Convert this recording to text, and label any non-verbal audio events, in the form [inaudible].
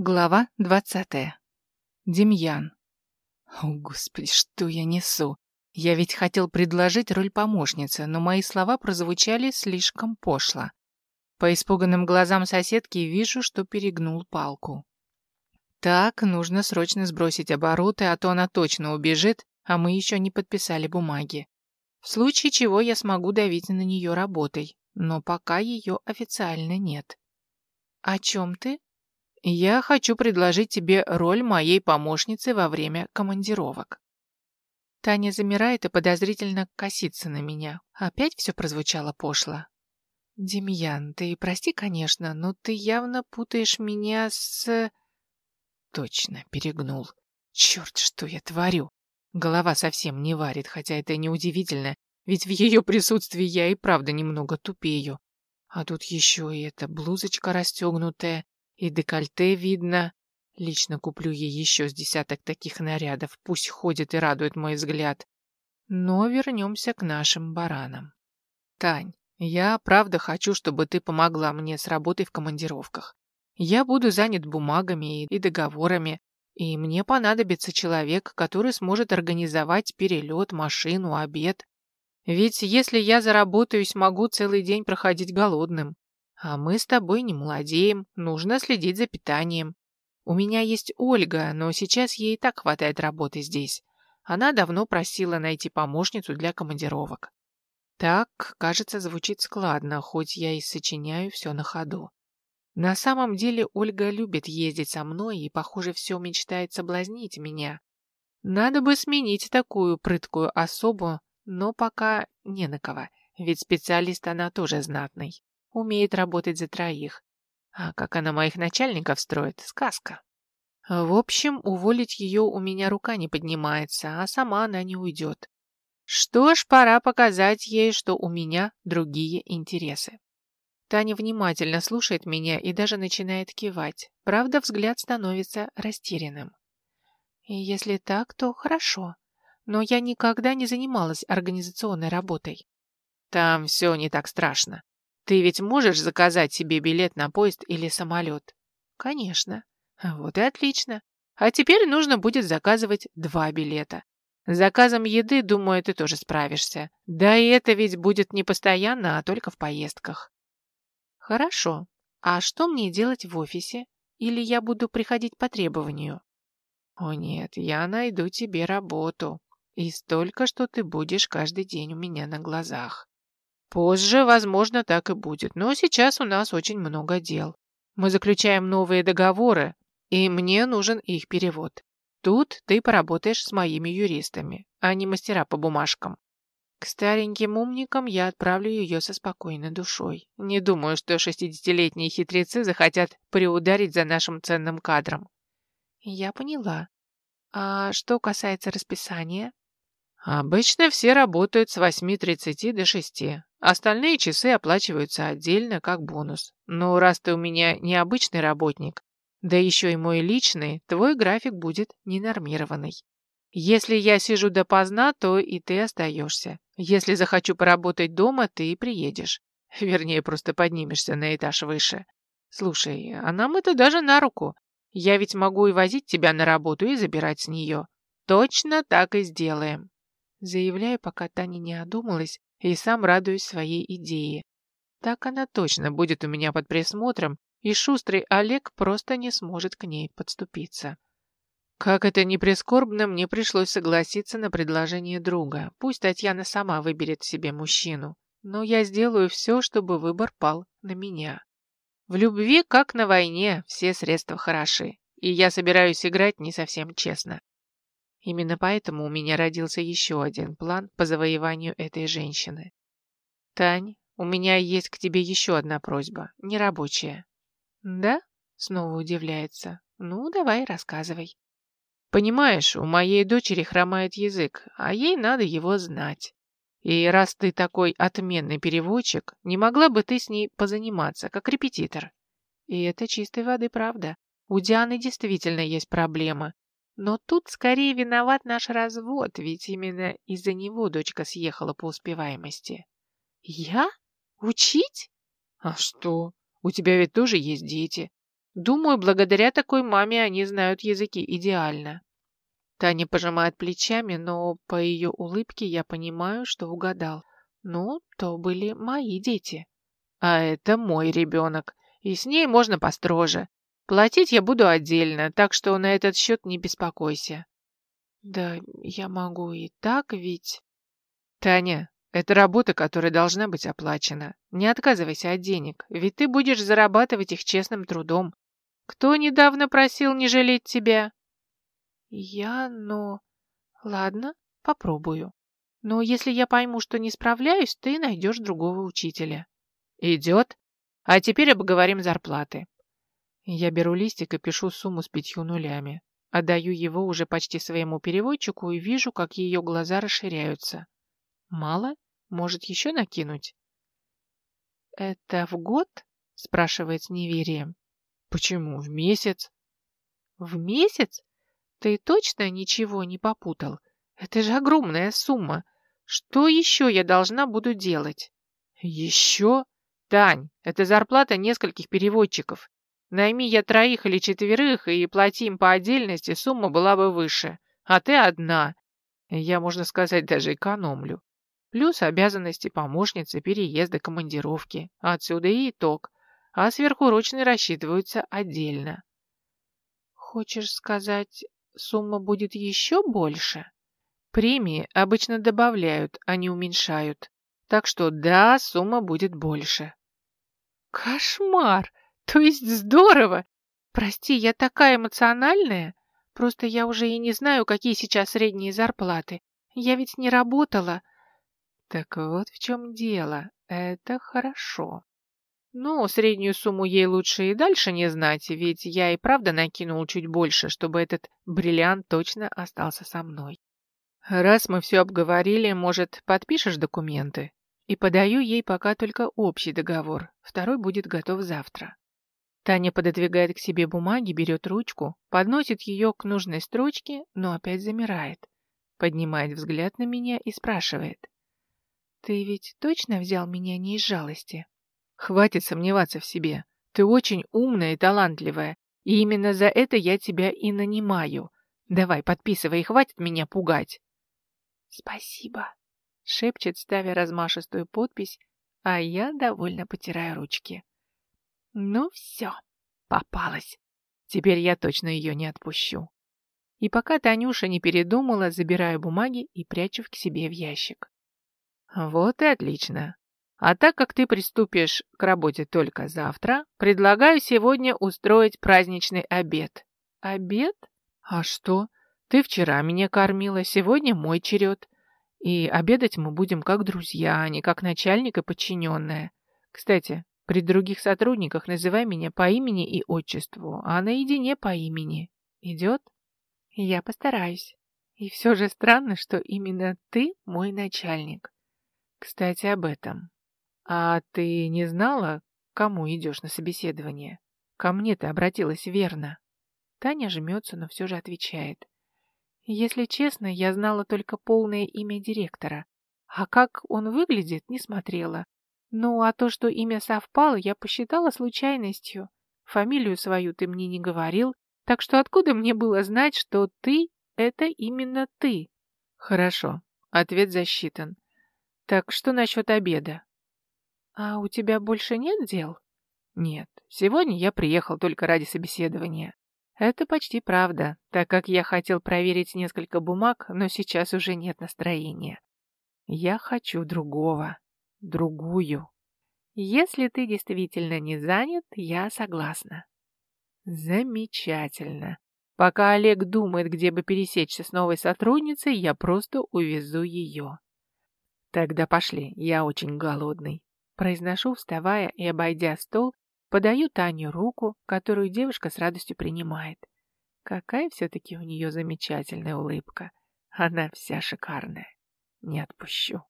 Глава двадцатая. Демьян. О, Господи, что я несу? Я ведь хотел предложить роль помощницы, но мои слова прозвучали слишком пошло. По испуганным глазам соседки вижу, что перегнул палку. Так, нужно срочно сбросить обороты, а то она точно убежит, а мы еще не подписали бумаги. В случае чего я смогу давить на нее работой, но пока ее официально нет. «О чем ты?» Я хочу предложить тебе роль моей помощницы во время командировок. Таня замирает и подозрительно косится на меня. Опять все прозвучало пошло. Демьян, ты прости, конечно, но ты явно путаешь меня с... Точно, перегнул. Черт, что я творю. Голова совсем не варит, хотя это неудивительно, ведь в ее присутствии я и правда немного тупею. А тут еще и эта блузочка расстегнутая, и декольте видно. Лично куплю ей еще с десяток таких нарядов, пусть ходит и радует мой взгляд. Но вернемся к нашим баранам. Тань, я правда хочу, чтобы ты помогла мне с работой в командировках. Я буду занят бумагами и договорами, и мне понадобится человек, который сможет организовать перелет, машину, обед. Ведь если я заработаюсь, могу целый день проходить голодным. А мы с тобой не молодеем, нужно следить за питанием. У меня есть Ольга, но сейчас ей и так хватает работы здесь. Она давно просила найти помощницу для командировок. Так, кажется, звучит складно, хоть я и сочиняю все на ходу. На самом деле Ольга любит ездить со мной и, похоже, все мечтает соблазнить меня. Надо бы сменить такую прыткую особу, но пока не на кого, ведь специалист она тоже знатный умеет работать за троих. А как она моих начальников строит, сказка. В общем, уволить ее у меня рука не поднимается, а сама она не уйдет. Что ж, пора показать ей, что у меня другие интересы. Таня внимательно слушает меня и даже начинает кивать. Правда, взгляд становится растерянным. И если так, то хорошо. Но я никогда не занималась организационной работой. Там все не так страшно. Ты ведь можешь заказать себе билет на поезд или самолет? Конечно. Вот и отлично. А теперь нужно будет заказывать два билета. С заказом еды, думаю, ты тоже справишься. Да и это ведь будет не постоянно, а только в поездках. Хорошо. А что мне делать в офисе? Или я буду приходить по требованию? О нет, я найду тебе работу. И столько, что ты будешь каждый день у меня на глазах. Позже, возможно, так и будет, но сейчас у нас очень много дел. Мы заключаем новые договоры, и мне нужен их перевод. Тут ты поработаешь с моими юристами, а не мастера по бумажкам. К стареньким умникам я отправлю ее со спокойной душой. Не думаю, что шестидесятилетние хитрецы захотят приударить за нашим ценным кадром. Я поняла. А что касается расписания? Обычно все работают с 8.30 до 6. Остальные часы оплачиваются отдельно, как бонус. Но раз ты у меня необычный работник, да еще и мой личный, твой график будет ненормированный. Если я сижу допоздна, то и ты остаешься. Если захочу поработать дома, ты и приедешь. [laughs] Вернее, просто поднимешься на этаж выше. Слушай, а нам это даже на руку. Я ведь могу и возить тебя на работу и забирать с нее. Точно так и сделаем. Заявляю, пока Таня не одумалась, и сам радуюсь своей идее. Так она точно будет у меня под присмотром, и шустрый Олег просто не сможет к ней подступиться. Как это ни прискорбно, мне пришлось согласиться на предложение друга. Пусть Татьяна сама выберет себе мужчину, но я сделаю все, чтобы выбор пал на меня. В любви, как на войне, все средства хороши, и я собираюсь играть не совсем честно. Именно поэтому у меня родился еще один план по завоеванию этой женщины. Тань, у меня есть к тебе еще одна просьба, нерабочая. Да? Снова удивляется. Ну, давай, рассказывай. Понимаешь, у моей дочери хромает язык, а ей надо его знать. И раз ты такой отменный переводчик, не могла бы ты с ней позаниматься, как репетитор? И это чистой воды правда. У Дианы действительно есть проблема, но тут скорее виноват наш развод, ведь именно из-за него дочка съехала по успеваемости. Я? Учить? А что? У тебя ведь тоже есть дети. Думаю, благодаря такой маме они знают языки идеально. Таня пожимает плечами, но по ее улыбке я понимаю, что угадал. Ну, то были мои дети. А это мой ребенок, и с ней можно построже. Платить я буду отдельно, так что на этот счет не беспокойся. Да, я могу и так, ведь... Таня, это работа, которая должна быть оплачена. Не отказывайся от денег, ведь ты будешь зарабатывать их честным трудом. Кто недавно просил не жалеть тебя? Я, но... Ладно, попробую. Но если я пойму, что не справляюсь, ты найдешь другого учителя. Идет. А теперь обговорим зарплаты. Я беру листик и пишу сумму с пятью нулями. Отдаю его уже почти своему переводчику и вижу, как ее глаза расширяются. Мало? Может, еще накинуть? «Это в год?» – спрашивает с неверием. Почему в месяц? В месяц? Ты точно ничего не попутал? Это же огромная сумма. Что еще я должна буду делать? Еще? Тань, это зарплата нескольких переводчиков. Найми я троих или четверых и плати им по отдельности, сумма была бы выше. А ты одна. Я, можно сказать, даже экономлю. Плюс обязанности помощницы, переезда, командировки. Отсюда и итог а сверхурочные рассчитываются отдельно. Хочешь сказать, сумма будет еще больше? Премии обычно добавляют, а не уменьшают. Так что да, сумма будет больше. Кошмар! То есть здорово! Прости, я такая эмоциональная. Просто я уже и не знаю, какие сейчас средние зарплаты. Я ведь не работала. Так вот в чем дело. Это хорошо. Ну, среднюю сумму ей лучше и дальше не знать, ведь я и правда накинул чуть больше, чтобы этот бриллиант точно остался со мной. Раз мы все обговорили, может, подпишешь документы? И подаю ей пока только общий договор, второй будет готов завтра. Таня пододвигает к себе бумаги, берет ручку, подносит ее к нужной строчке, но опять замирает. Поднимает взгляд на меня и спрашивает. «Ты ведь точно взял меня не из жалости?» Хватит сомневаться в себе. Ты очень умная и талантливая, и именно за это я тебя и нанимаю. Давай, подписывай, хватит меня пугать. Спасибо, шепчет, ставя размашистую подпись, а я довольно потираю ручки. Ну все, попалась. Теперь я точно ее не отпущу. И пока Танюша не передумала, забираю бумаги и прячу к себе в ящик. Вот и отлично. А так как ты приступишь к работе только завтра, предлагаю сегодня устроить праздничный обед. Обед? А что? Ты вчера меня кормила, сегодня мой черед. И обедать мы будем как друзья, а не как начальник и подчиненная. Кстати, при других сотрудниках называй меня по имени и отчеству, а наедине по имени. Идет? Я постараюсь. И все же странно, что именно ты мой начальник. Кстати, об этом. «А ты не знала, кому идешь на собеседование? Ко мне ты обратилась верно». Таня жмется, но все же отвечает. «Если честно, я знала только полное имя директора, а как он выглядит, не смотрела. Ну, а то, что имя совпало, я посчитала случайностью. Фамилию свою ты мне не говорил, так что откуда мне было знать, что ты — это именно ты?» «Хорошо, ответ засчитан. Так что насчет обеда?» «А у тебя больше нет дел?» «Нет, сегодня я приехал только ради собеседования». Это почти правда, так как я хотел проверить несколько бумаг, но сейчас уже нет настроения. Я хочу другого, другую. Если ты действительно не занят, я согласна. Замечательно. Пока Олег думает, где бы пересечься с новой сотрудницей, я просто увезу ее. Тогда пошли, я очень голодный. Произношу, вставая и обойдя стол, подаю Тане руку, которую девушка с радостью принимает. Какая все-таки у нее замечательная улыбка. Она вся шикарная. Не отпущу.